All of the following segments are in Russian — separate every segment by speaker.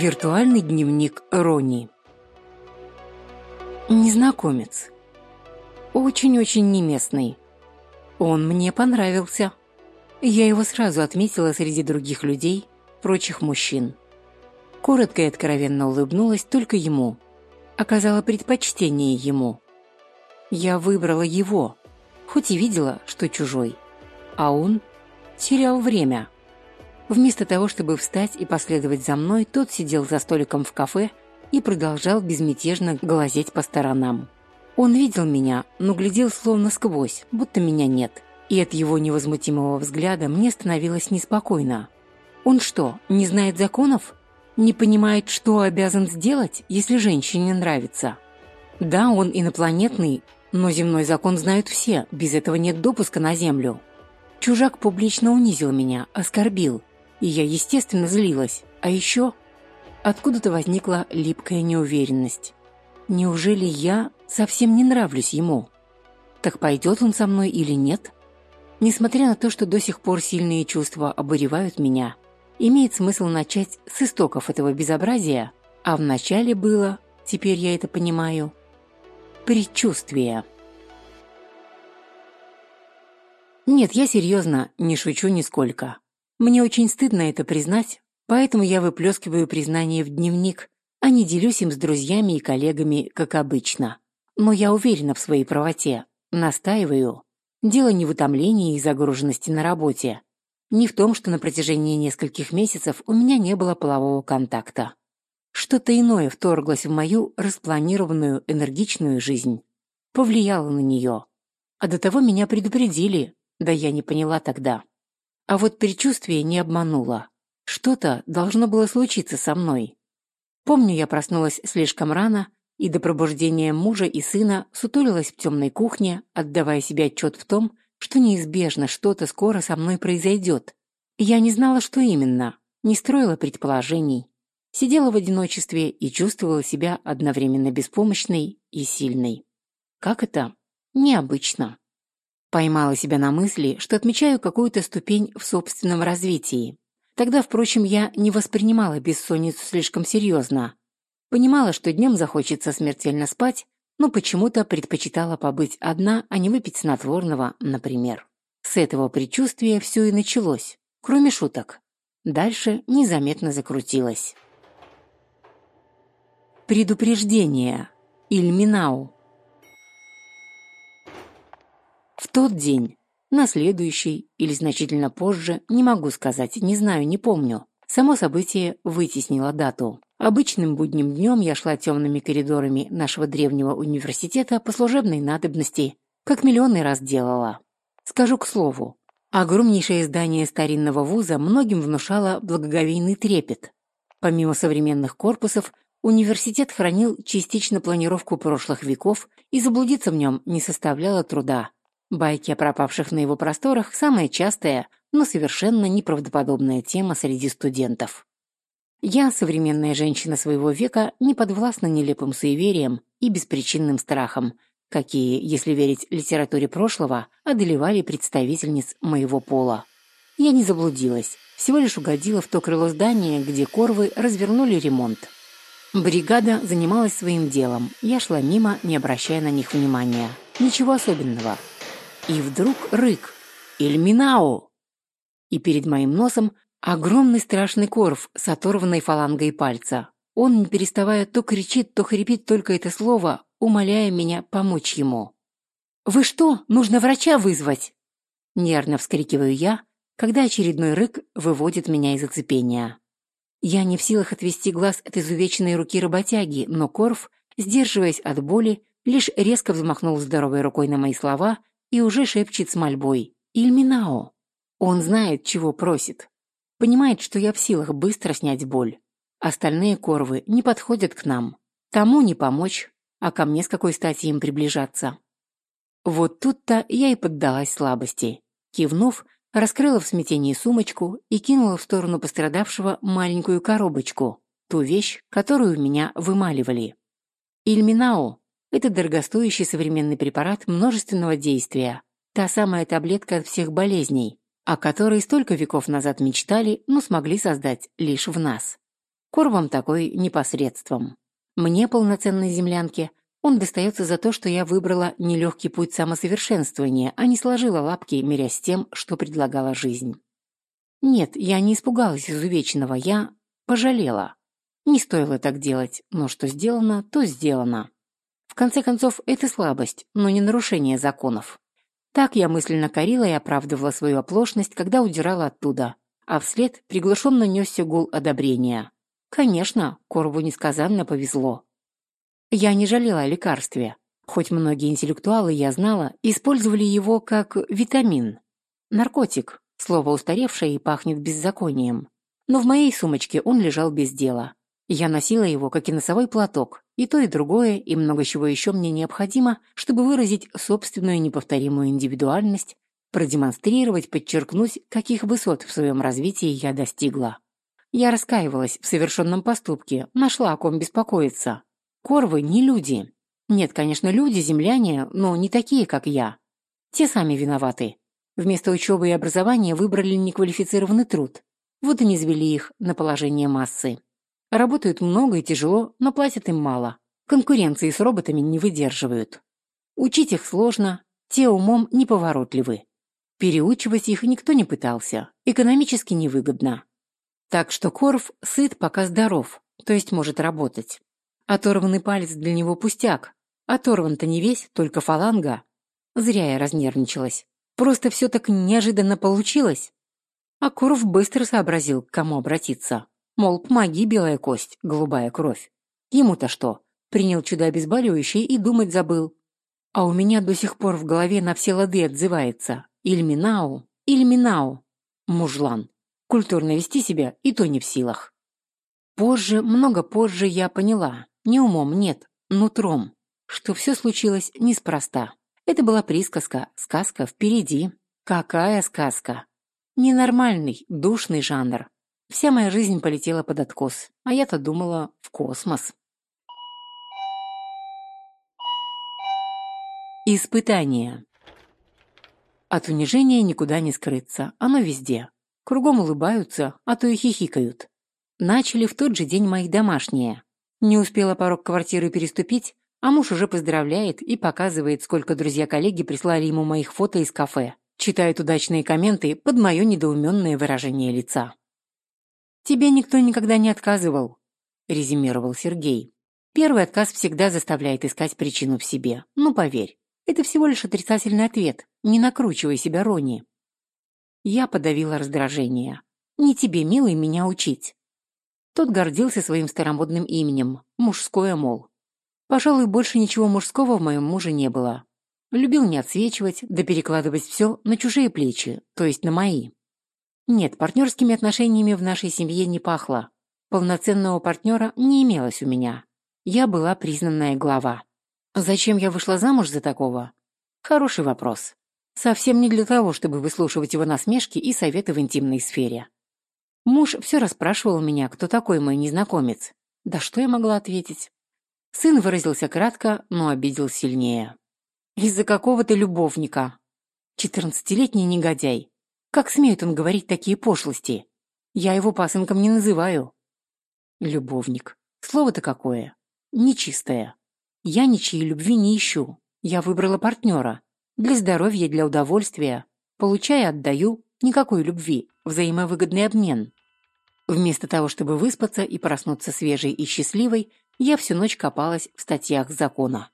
Speaker 1: Виртуальный дневник Рони. Незнакомец. Очень-очень неместный. Он мне понравился. Я его сразу отметила среди других людей, прочих мужчин. Коротко и откровенно улыбнулась только ему. Оказала предпочтение ему. Я выбрала его, хоть и видела, что чужой. А он терял время. Вместо того, чтобы встать и последовать за мной, тот сидел за столиком в кафе и продолжал безмятежно глазеть по сторонам. Он видел меня, но глядел словно сквозь, будто меня нет. И от его невозмутимого взгляда мне становилось неспокойно. Он что, не знает законов? Не понимает, что обязан сделать, если женщине нравится? Да, он инопланетный, но земной закон знают все, без этого нет допуска на Землю. Чужак публично унизил меня, оскорбил, и я, естественно, злилась. А еще откуда-то возникла липкая неуверенность. Неужели я совсем не нравлюсь ему? Так пойдет он со мной или нет? Несмотря на то, что до сих пор сильные чувства обуревают меня, имеет смысл начать с истоков этого безобразия, а вначале было, теперь я это понимаю, предчувствие. Нет, я серьезно, не шучу нисколько. Мне очень стыдно это признать, поэтому я выплескиваю признание в дневник, а не делюсь им с друзьями и коллегами, как обычно. Но я уверена в своей правоте, настаиваю. Дело не в утомлении и загруженности на работе. Не в том, что на протяжении нескольких месяцев у меня не было полового контакта. Что-то иное вторглось в мою распланированную энергичную жизнь. Повлияло на нее. А до того меня предупредили, да я не поняла тогда. А вот предчувствие не обмануло. Что-то должно было случиться со мной. Помню, я проснулась слишком рано и до пробуждения мужа и сына сутулилась в темной кухне, отдавая себе отчет в том, что неизбежно что-то скоро со мной произойдет. Я не знала, что именно, не строила предположений. Сидела в одиночестве и чувствовала себя одновременно беспомощной и сильной. Как это? Необычно. Поймала себя на мысли, что отмечаю какую-то ступень в собственном развитии. Тогда, впрочем, я не воспринимала бессонницу слишком серьезно. Понимала, что днем захочется смертельно спать, но почему-то предпочитала побыть одна, а не выпить снотворного, например. С этого предчувствия все и началось, кроме шуток. Дальше незаметно закрутилось. Предупреждение. Ильминау. В тот день, на следующий или значительно позже, не могу сказать, не знаю, не помню. Само событие вытеснило дату. Обычным будним днем я шла темными коридорами нашего древнего университета по служебной надобности, как миллионный раз делала. Скажу к слову, огромнейшее здание старинного вуза многим внушало благоговейный трепет. Помимо современных корпусов, университет хранил частично планировку прошлых веков, и заблудиться в нем не составляло труда. Байки о пропавших на его просторах – самая частая, но совершенно неправдоподобная тема среди студентов. Я, современная женщина своего века, не подвластна нелепым суевериям и беспричинным страхам, какие, если верить литературе прошлого, одолевали представительниц моего пола. Я не заблудилась, всего лишь угодила в то крыло здания, где корвы развернули ремонт. Бригада занималась своим делом, я шла мимо, не обращая на них внимания. Ничего особенного – и вдруг рык «Ильминау!» И перед моим носом огромный страшный корф с оторванной фалангой пальца. Он, не переставая, то кричит, то хрипит только это слово, умоляя меня помочь ему. «Вы что, нужно врача вызвать?» Нервно вскрикиваю я, когда очередной рык выводит меня из оцепения. Я не в силах отвести глаз от изувеченной руки работяги, но Корф, сдерживаясь от боли, лишь резко взмахнул здоровой рукой на мои слова и уже шепчет с мольбой «Ильминао». Он знает, чего просит. Понимает, что я в силах быстро снять боль. Остальные корвы не подходят к нам. Тому не помочь, а ко мне с какой стати им приближаться. Вот тут-то я и поддалась слабости. Кивнув, раскрыла в смятении сумочку и кинула в сторону пострадавшего маленькую коробочку, ту вещь, которую меня вымаливали. Ильминао это дорогостоящий современный препарат множественного действия, та самая таблетка от всех болезней, о которой столько веков назад мечтали, но смогли создать лишь в нас. Корвам такой непосредством. Мне, полноценной землянке, он достается за то, что я выбрала нелегкий путь самосовершенствования, а не сложила лапки, мирясь с тем, что предлагала жизнь. Нет, я не испугалась изувеченного, я пожалела. Не стоило так делать, но что сделано, то сделано. Конце концов, это слабость, но не нарушение законов. Так я мысленно корила и оправдывала свою оплошность, когда удирала оттуда, а вслед приглушенно несся гул одобрения. Конечно, Корву несказанно повезло. Я не жалела о лекарстве, хоть многие интеллектуалы, я знала, использовали его как витамин. Наркотик, слово устаревшее и пахнет беззаконием. Но в моей сумочке он лежал без дела. Я носила его, как и носовой платок, и то, и другое, и много чего еще мне необходимо, чтобы выразить собственную неповторимую индивидуальность, продемонстрировать, подчеркнуть, каких высот в своем развитии я достигла. Я раскаивалась в совершенном поступке, нашла о ком беспокоиться. Корвы не люди. Нет, конечно, люди, земляне, но не такие, как я. Те сами виноваты. Вместо учебы и образования выбрали неквалифицированный труд. Вот и не звели их на положение массы. Работают много и тяжело, но платят им мало. Конкуренции с роботами не выдерживают. Учить их сложно, те умом неповоротливы. Переучивать их никто не пытался, экономически невыгодно. Так что Корф сыт, пока здоров, то есть может работать. Оторванный палец для него пустяк. Оторван-то не весь, только фаланга. Зря я разнервничалась. Просто все так неожиданно получилось. А Корф быстро сообразил, к кому обратиться. Мол, помоги, белая кость, голубая кровь. Ему-то что? Принял чудо обезболивающее и думать забыл. А у меня до сих пор в голове на все лады отзывается. Ильминау, Ильминау. Мужлан. Культурно вести себя и то не в силах. Позже, много позже я поняла, не умом, нет, нутром, что все случилось неспроста. Это была присказка, сказка впереди. Какая сказка? Ненормальный, душный жанр. Вся моя жизнь полетела под откос, а я-то думала в космос. Испытание. От унижения никуда не скрыться, оно везде. Кругом улыбаются, а то и хихикают. Начали в тот же день мои домашние. Не успела порог квартиры переступить, а муж уже поздравляет и показывает, сколько друзья-коллеги прислали ему моих фото из кафе. Читает удачные комменты под мое недоуменное выражение лица. «Тебе никто никогда не отказывал», — резюмировал Сергей. «Первый отказ всегда заставляет искать причину в себе. Ну, поверь, это всего лишь отрицательный ответ. Не накручивай себя, Рони». Я подавила раздражение. «Не тебе, милый, меня учить». Тот гордился своим старомодным именем. Мужское, мол. Пожалуй, больше ничего мужского в моем муже не было. Любил не отсвечивать, да перекладывать все на чужие плечи, то есть на мои. Нет, партнерскими отношениями в нашей семье не пахло. Полноценного партнера не имелось у меня. Я была признанная глава. Зачем я вышла замуж за такого? Хороший вопрос. Совсем не для того, чтобы выслушивать его насмешки и советы в интимной сфере. Муж все расспрашивал меня, кто такой мой незнакомец. Да что я могла ответить? Сын выразился кратко, но обидел сильнее. Из-за какого-то любовника. Четырнадцатилетний негодяй. Как смеет он говорить такие пошлости? Я его пасынком не называю. Любовник. Слово-то какое. Нечистое. Я ничьей любви не ищу. Я выбрала партнера. Для здоровья, для удовольствия. Получая, отдаю. Никакой любви. Взаимовыгодный обмен. Вместо того, чтобы выспаться и проснуться свежей и счастливой, я всю ночь копалась в статьях закона.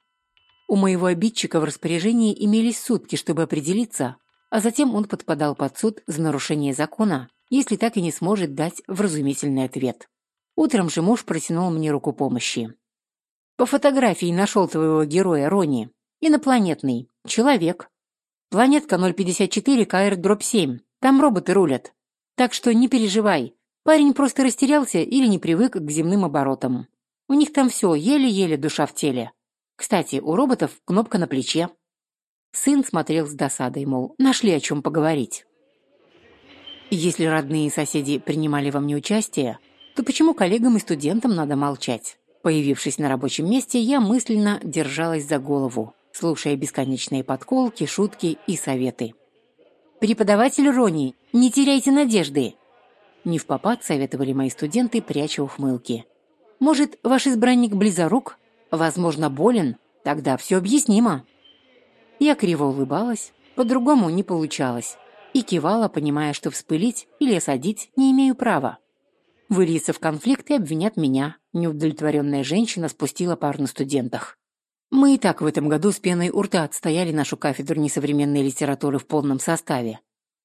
Speaker 1: У моего обидчика в распоряжении имелись сутки, чтобы определиться, а затем он подпадал под суд за нарушение закона, если так и не сможет дать вразумительный ответ. Утром же муж протянул мне руку помощи. «По фотографии нашел твоего героя, Рони. Инопланетный. Человек. Планетка 054 КР-7. Там роботы рулят. Так что не переживай. Парень просто растерялся или не привык к земным оборотам. У них там все еле-еле душа в теле. Кстати, у роботов кнопка на плече. Сын смотрел с досадой, мол, нашли о чем поговорить. Если родные и соседи принимали во мне участие, то почему коллегам и студентам надо молчать? Появившись на рабочем месте, я мысленно держалась за голову, слушая бесконечные подколки, шутки и советы. «Преподаватель Рони, не теряйте надежды!» Не в попад советовали мои студенты, пряча ухмылки. Может, ваш избранник близорук? Возможно, болен? Тогда все объяснимо. Я криво улыбалась, по-другому не получалось, и кивала, понимая, что вспылить или осадить не имею права. Выльется в конфликт и обвинят меня. Неудовлетворенная женщина спустила пар на студентах. Мы и так в этом году с пеной у рта отстояли нашу кафедру несовременной литературы в полном составе.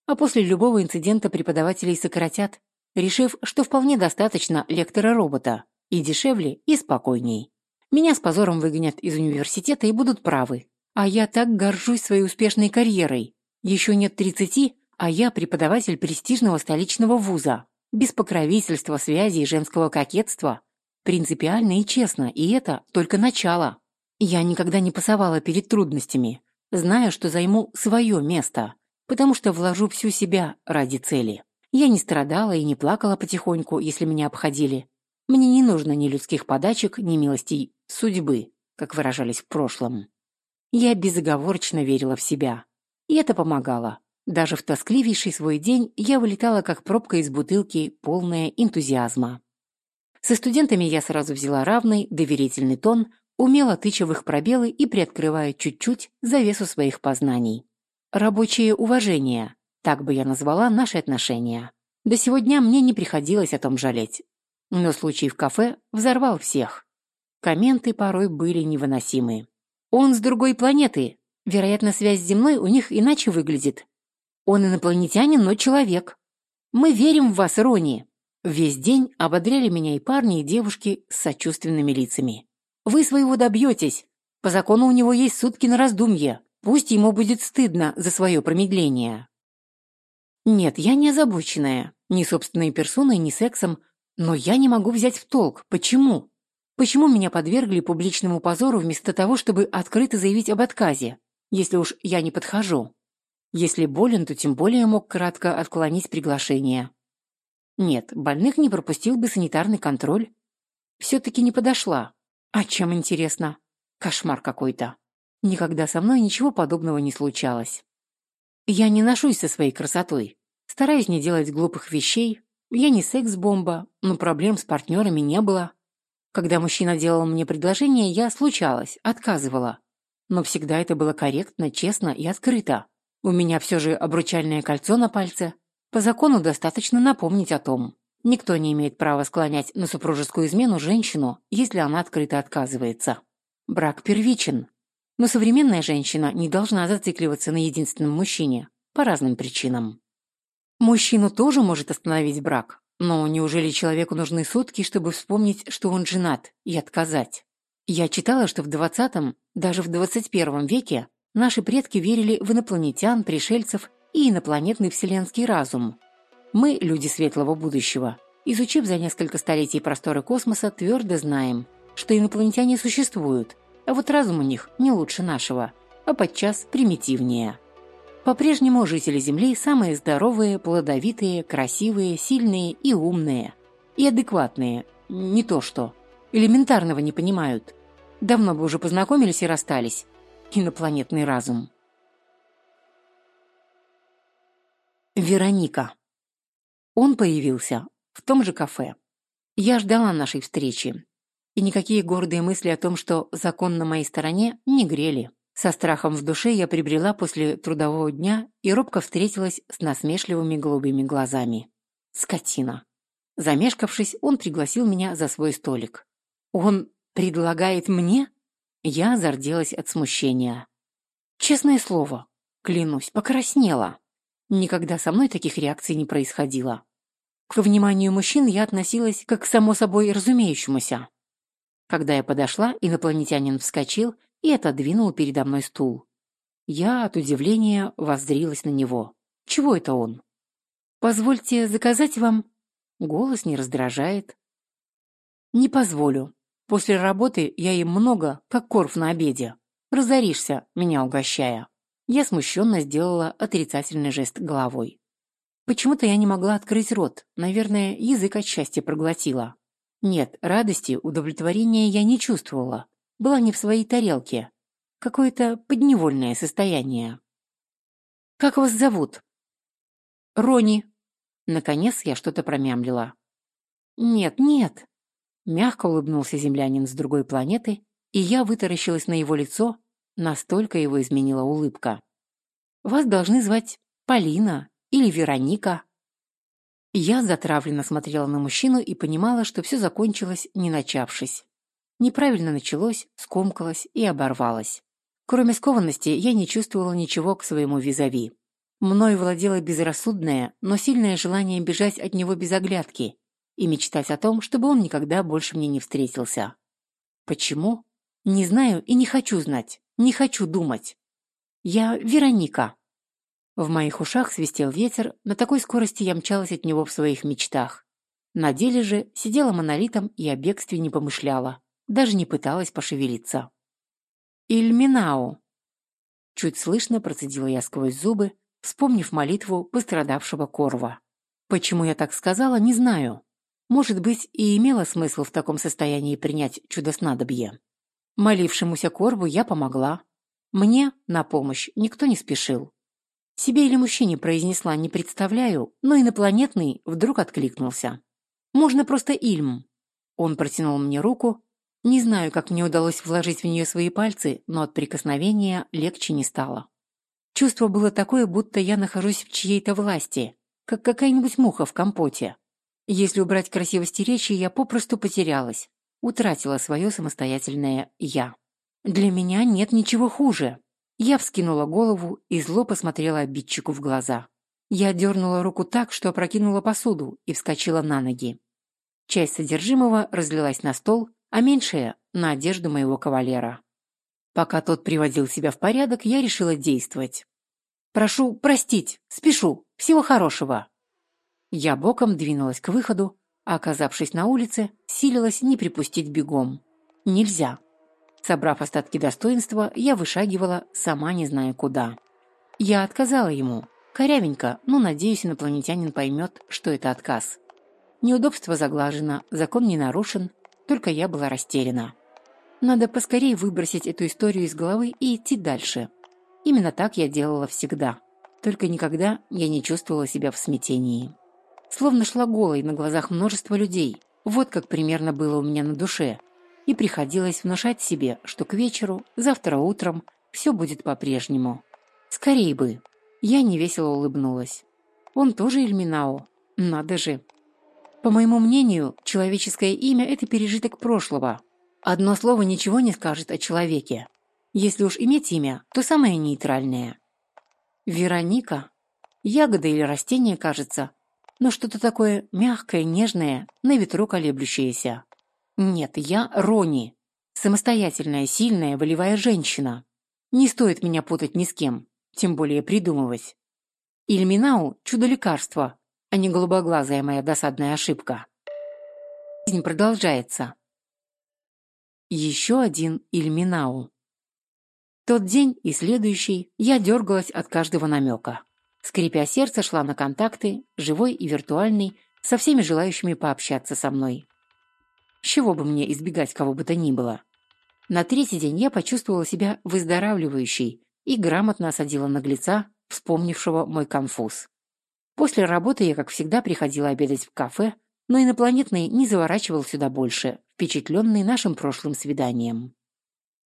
Speaker 1: А после любого инцидента преподавателей сократят, решив, что вполне достаточно лектора-робота, и дешевле, и спокойней. Меня с позором выгонят из университета и будут правы. А я так горжусь своей успешной карьерой. Еще нет тридцати, а я преподаватель престижного столичного вуза. Без покровительства, связи и женского кокетства. Принципиально и честно, и это только начало. Я никогда не пасовала перед трудностями, зная, что займу свое место, потому что вложу всю себя ради цели. Я не страдала и не плакала потихоньку, если меня обходили. Мне не нужно ни людских подачек, ни милостей судьбы, как выражались в прошлом. Я безоговорочно верила в себя. И это помогало. Даже в тоскливейший свой день я вылетала как пробка из бутылки, полная энтузиазма. Со студентами я сразу взяла равный, доверительный тон, умело тыча в их пробелы и приоткрывая чуть-чуть завесу своих познаний. Рабочее уважение, так бы я назвала наши отношения. До сегодня мне не приходилось о том жалеть. Но случай в кафе взорвал всех. Комменты порой были невыносимы. «Он с другой планеты. Вероятно, связь с Земной у них иначе выглядит. Он инопланетянин, но человек. Мы верим в вас, Рони». Весь день ободряли меня и парни, и девушки с сочувственными лицами. «Вы своего добьетесь. По закону у него есть сутки на раздумье. Пусть ему будет стыдно за свое промедление». Нет, я не озабоченная. Ни собственной персоной, ни сексом. Но я не могу взять в толк. Почему? Почему меня подвергли публичному позору вместо того, чтобы открыто заявить об отказе, если уж я не подхожу? Если болен, то тем более мог кратко отклонить приглашение. Нет, больных не пропустил бы санитарный контроль. Все-таки не подошла. А чем интересно? Кошмар какой-то. Никогда со мной ничего подобного не случалось. Я не ношусь со своей красотой. Стараюсь не делать глупых вещей, я не секс-бомба, но проблем с партнерами не было. Когда мужчина делал мне предложение, я случалась, отказывала. Но всегда это было корректно, честно и открыто. У меня все же обручальное кольцо на пальце. По закону достаточно напомнить о том. Никто не имеет права склонять на супружескую измену женщину, если она открыто отказывается. Брак первичен. Но современная женщина не должна зацикливаться на единственном мужчине по разным причинам. Мужчину тоже может остановить брак, но неужели человеку нужны сутки, чтобы вспомнить, что он женат, и отказать? Я читала, что в 20 даже в 21 веке наши предки верили в инопланетян, пришельцев и инопланетный вселенский разум. Мы, люди светлого будущего, изучив за несколько столетий просторы космоса, твердо знаем, что инопланетяне существуют, а вот разум у них не лучше нашего, а подчас примитивнее. По-прежнему жители Земли самые здоровые, плодовитые, красивые, сильные и умные. И адекватные. Не то что. Элементарного не понимают. Давно бы уже познакомились и расстались. Инопланетный разум. Вероника. Он появился в том же кафе. Я ждала нашей встречи. И никакие гордые мысли о том, что закон на моей стороне, не грели. Со страхом в душе я прибрела после трудового дня и робко встретилась с насмешливыми голубыми глазами. Скотина. Замешкавшись, он пригласил меня за свой столик. Он предлагает мне? Я зарделась от смущения. Честное слово, клянусь, покраснела. Никогда со мной таких реакций не происходило. К вниманию мужчин я относилась как к само собой разумеющемуся. Когда я подошла, инопланетянин вскочил и отодвинул передо мной стул. Я от удивления воззрилась на него. Чего это он? «Позвольте заказать вам...» Голос не раздражает. «Не позволю. После работы я им много, как корф на обеде. Разоришься, меня угощая». Я смущенно сделала отрицательный жест головой. Почему-то я не могла открыть рот, наверное, язык от счастья проглотила. Нет, радости, удовлетворения я не чувствовала, была не в своей тарелке. Какое-то подневольное состояние. «Как вас зовут?» «Рони». Наконец я что-то промямлила. «Нет, нет!» Мягко улыбнулся землянин с другой планеты, и я вытаращилась на его лицо, настолько его изменила улыбка. «Вас должны звать Полина или Вероника». Я затравленно смотрела на мужчину и понимала, что все закончилось, не начавшись. Неправильно началось, скомкалось и оборвалось. Кроме скованности, я не чувствовала ничего к своему визави. Мною владело безрассудное, но сильное желание бежать от него без оглядки и мечтать о том, чтобы он никогда больше мне не встретился. Почему? Не знаю и не хочу знать, не хочу думать. Я Вероника. В моих ушах свистел ветер, на такой скорости я мчалась от него в своих мечтах. На деле же сидела монолитом и о бегстве не помышляла, даже не пыталась пошевелиться. «Ильминау!» Чуть слышно процедила я сквозь зубы, вспомнив молитву пострадавшего Корва. Почему я так сказала, не знаю. Может быть, и имело смысл в таком состоянии принять чудо-снадобье. Молившемуся Корву я помогла. Мне на помощь никто не спешил. Себе или мужчине произнесла «не представляю», но инопланетный вдруг откликнулся. «Можно просто Ильм». Он протянул мне руку. Не знаю, как мне удалось вложить в нее свои пальцы, но от прикосновения легче не стало. Чувство было такое, будто я нахожусь в чьей-то власти, как какая-нибудь муха в компоте. Если убрать красивости речи, я попросту потерялась, утратила свое самостоятельное «я». Для меня нет ничего хуже. Я вскинула голову и зло посмотрела обидчику в глаза. Я дернула руку так, что опрокинула посуду и вскочила на ноги. Часть содержимого разлилась на стол, а меньшая — на одежду моего кавалера. Пока тот приводил себя в порядок, я решила действовать. «Прошу простить, спешу, всего хорошего!» Я боком двинулась к выходу, а, оказавшись на улице, силилась не припустить бегом. Нельзя. Собрав остатки достоинства, я вышагивала, сама не зная куда. Я отказала ему. Корявенько, но, надеюсь, инопланетянин поймет, что это отказ. Неудобство заглажено, закон не нарушен, только я была растеряна. Надо поскорее выбросить эту историю из головы и идти дальше. Именно так я делала всегда. Только никогда я не чувствовала себя в смятении. Словно шла голой на глазах множества людей. Вот как примерно было у меня на душе – и приходилось внушать себе, что к вечеру, завтра утром, все будет по-прежнему. Скорей бы. Я невесело улыбнулась. Он тоже Эльминао. Надо же. По моему мнению, человеческое имя – это пережиток прошлого. Одно слово ничего не скажет о человеке. Если уж иметь имя, то самое нейтральное. Вероника. Ягода или растение, кажется, но что-то такое мягкое, нежное, на ветру колеблющееся. Нет, я Рони. Самостоятельная, сильная, волевая женщина. Не стоит меня путать ни с кем, тем более придумывать. Ильминау – чудо-лекарство, а не голубоглазая моя досадная ошибка. Жизнь продолжается. Еще один Ильминау. Тот день и следующий я дергалась от каждого намека. Скрипя сердце, шла на контакты, живой и виртуальный, со всеми желающими пообщаться со мной. С чего бы мне избегать кого бы то ни было? На третий день я почувствовала себя выздоравливающей и грамотно осадила наглеца, вспомнившего мой конфуз. После работы я, как всегда, приходила обедать в кафе, но инопланетный не заворачивал сюда больше, впечатленный нашим прошлым свиданием.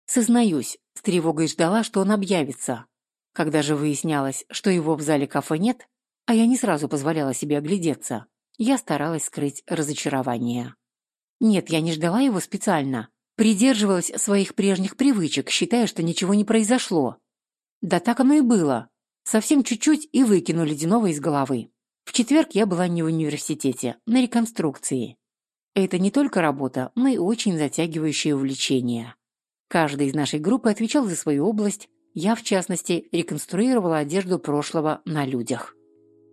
Speaker 1: Сознаюсь, с тревогой ждала, что он объявится. Когда же выяснялось, что его в зале кафе нет, а я не сразу позволяла себе оглядеться, я старалась скрыть разочарование. Нет, я не ждала его специально. Придерживалась своих прежних привычек, считая, что ничего не произошло. Да так оно и было. Совсем чуть-чуть и выкину ледяного из головы. В четверг я была не в университете, на реконструкции. Это не только работа, но и очень затягивающее увлечение. Каждый из нашей группы отвечал за свою область, я, в частности, реконструировала одежду прошлого на людях.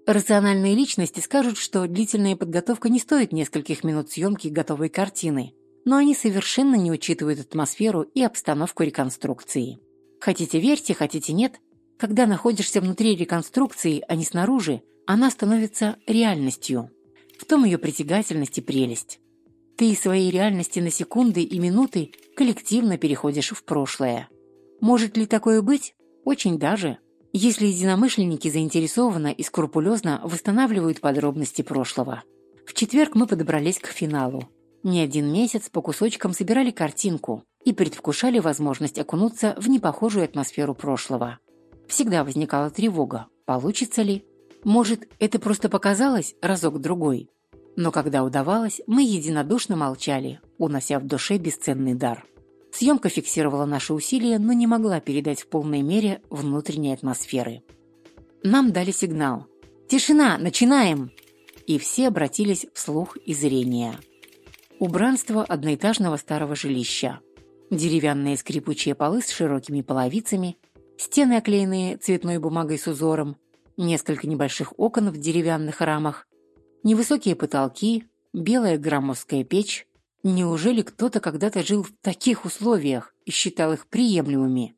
Speaker 1: Рациональные личности скажут, что длительная подготовка не стоит нескольких минут съемки готовой картины, но они совершенно не учитывают атмосферу и обстановку реконструкции. Хотите верьте, хотите нет, когда находишься внутри реконструкции, а не снаружи, она становится реальностью. В том ее притягательность и прелесть. Ты из своей реальности на секунды и минуты коллективно переходишь в прошлое. Может ли такое быть? Очень даже. если единомышленники заинтересованно и скрупулезно восстанавливают подробности прошлого. В четверг мы подобрались к финалу. Не один месяц по кусочкам собирали картинку и предвкушали возможность окунуться в непохожую атмосферу прошлого. Всегда возникала тревога, получится ли. Может, это просто показалось разок-другой. Но когда удавалось, мы единодушно молчали, унося в душе бесценный дар. Съемка фиксировала наши усилия, но не могла передать в полной мере внутренней атмосферы. Нам дали сигнал. «Тишина! Начинаем!» И все обратились в слух и зрение. Убранство одноэтажного старого жилища. Деревянные скрипучие полы с широкими половицами, стены, оклеенные цветной бумагой с узором, несколько небольших окон в деревянных рамах, невысокие потолки, белая громоздкая печь, Неужели кто-то когда-то жил в таких условиях и считал их приемлемыми?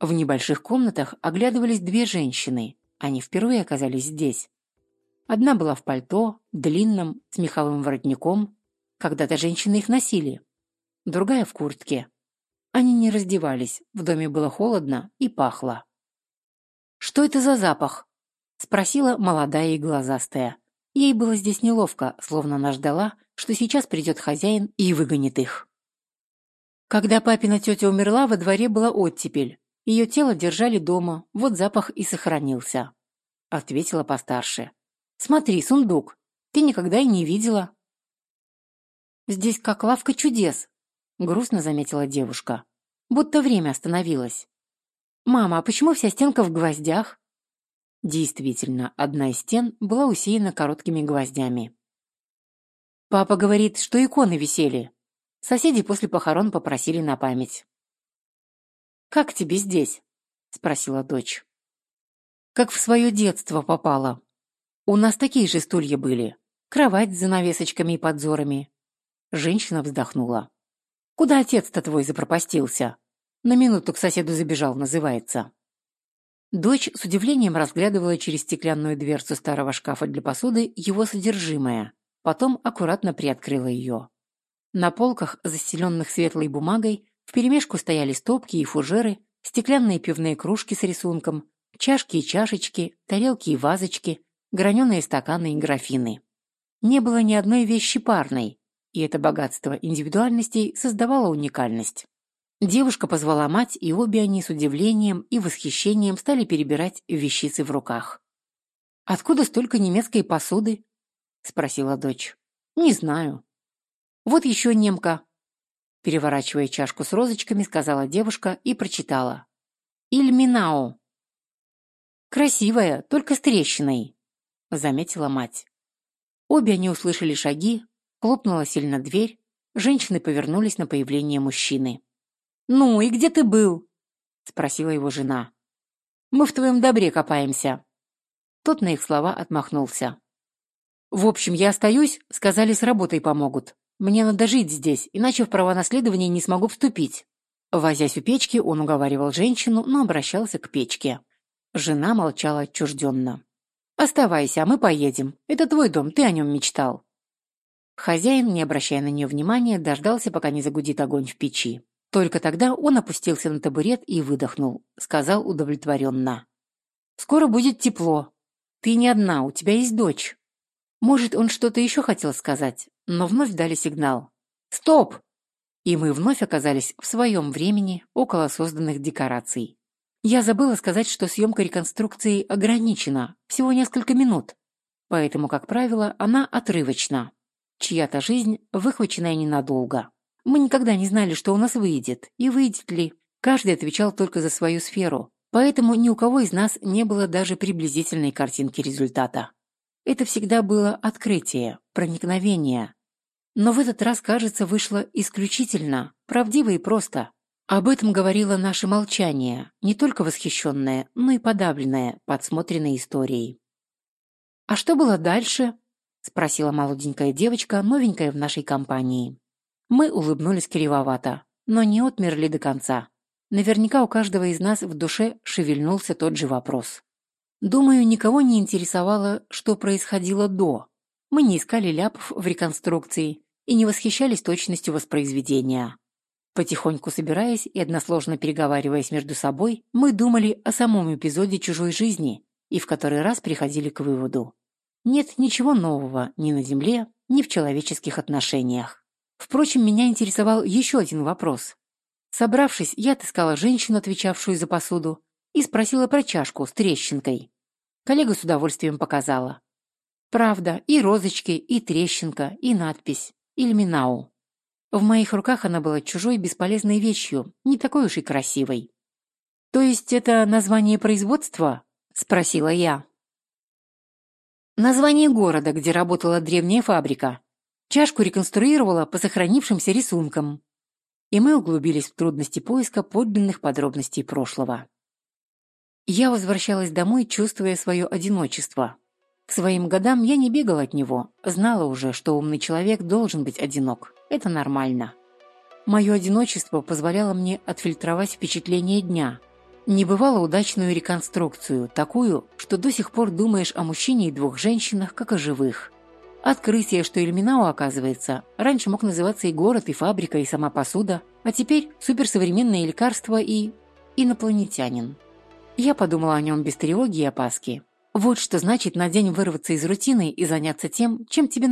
Speaker 1: В небольших комнатах оглядывались две женщины. Они впервые оказались здесь. Одна была в пальто, длинном, с меховым воротником. Когда-то женщины их носили. Другая в куртке. Они не раздевались, в доме было холодно и пахло. «Что это за запах?» — спросила молодая и глазастая. Ей было здесь неловко, словно она ждала, что сейчас придет хозяин и выгонит их. Когда папина тетя умерла, во дворе была оттепель. Ее тело держали дома, вот запах и сохранился. Ответила постарше. Смотри, сундук. Ты никогда и не видела. Здесь как лавка чудес, грустно заметила девушка. Будто время остановилось. Мама, а почему вся стенка в гвоздях? Действительно, одна из стен была усеяна короткими гвоздями. Папа говорит, что иконы висели. Соседи после похорон попросили на память. «Как тебе здесь?» — спросила дочь. «Как в свое детство попала. У нас такие же стулья были. Кровать с занавесочками и подзорами». Женщина вздохнула. «Куда отец-то твой запропастился? На минуту к соседу забежал, называется». Дочь с удивлением разглядывала через стеклянную дверцу старого шкафа для посуды его содержимое, потом аккуратно приоткрыла ее. На полках, застеленных светлой бумагой, вперемешку стояли стопки и фужеры, стеклянные пивные кружки с рисунком, чашки и чашечки, тарелки и вазочки, граненые стаканы и графины. Не было ни одной вещи парной, и это богатство индивидуальностей создавало уникальность. Девушка позвала мать, и обе они с удивлением и восхищением стали перебирать вещицы в руках. «Откуда столько немецкой посуды?» — спросила дочь. «Не знаю». «Вот еще немка», — переворачивая чашку с розочками, сказала девушка и прочитала. «Ильминау». «Красивая, только с трещиной», — заметила мать. Обе они услышали шаги, хлопнула сильно дверь, женщины повернулись на появление мужчины. «Ну, и где ты был?» — спросила его жена. «Мы в твоем добре копаемся». Тот на их слова отмахнулся. «В общем, я остаюсь, сказали, с работой помогут. Мне надо жить здесь, иначе в право наследования не смогу вступить». Возясь у печки, он уговаривал женщину, но обращался к печке. Жена молчала отчужденно. «Оставайся, а мы поедем. Это твой дом, ты о нем мечтал». Хозяин, не обращая на нее внимания, дождался, пока не загудит огонь в печи. Только тогда он опустился на табурет и выдохнул, сказал удовлетворенно. «Скоро будет тепло. Ты не одна, у тебя есть дочь». Может, он что-то еще хотел сказать, но вновь дали сигнал. «Стоп!» И мы вновь оказались в своем времени около созданных декораций. Я забыла сказать, что съемка реконструкции ограничена, всего несколько минут. Поэтому, как правило, она отрывочна. Чья-то жизнь, выхваченная ненадолго. Мы никогда не знали, что у нас выйдет, и выйдет ли. Каждый отвечал только за свою сферу, поэтому ни у кого из нас не было даже приблизительной картинки результата. Это всегда было открытие, проникновение. Но в этот раз, кажется, вышло исключительно, правдиво и просто. Об этом говорило наше молчание, не только восхищенное, но и подавленное, подсмотренной историей. «А что было дальше?» – спросила молоденькая девочка, новенькая в нашей компании. Мы улыбнулись кривовато, но не отмерли до конца. Наверняка у каждого из нас в душе шевельнулся тот же вопрос. Думаю, никого не интересовало, что происходило до. Мы не искали ляпов в реконструкции и не восхищались точностью воспроизведения. Потихоньку собираясь и односложно переговариваясь между собой, мы думали о самом эпизоде чужой жизни и в который раз приходили к выводу. Нет ничего нового ни на Земле, ни в человеческих отношениях. Впрочем, меня интересовал еще один вопрос. Собравшись, я отыскала женщину, отвечавшую за посуду, и спросила про чашку с трещинкой. Коллега с удовольствием показала. Правда, и розочки, и трещинка, и надпись «Ильминау». В моих руках она была чужой бесполезной вещью, не такой уж и красивой. «То есть это название производства?» – спросила я. Название города, где работала древняя фабрика. Чашку реконструировала по сохранившимся рисункам. И мы углубились в трудности поиска подлинных подробностей прошлого. Я возвращалась домой, чувствуя свое одиночество. К своим годам я не бегала от него, знала уже, что умный человек должен быть одинок. Это нормально. Мое одиночество позволяло мне отфильтровать впечатления дня. Не бывало удачную реконструкцию, такую, что до сих пор думаешь о мужчине и двух женщинах, как о живых. Открытие, что Ильминау, оказывается, раньше мог называться и город, и фабрика, и сама посуда, а теперь суперсовременное лекарство и... инопланетянин. Я подумала о нем без тревоги и опаски. Вот что значит на день вырваться из рутины и заняться тем, чем тебе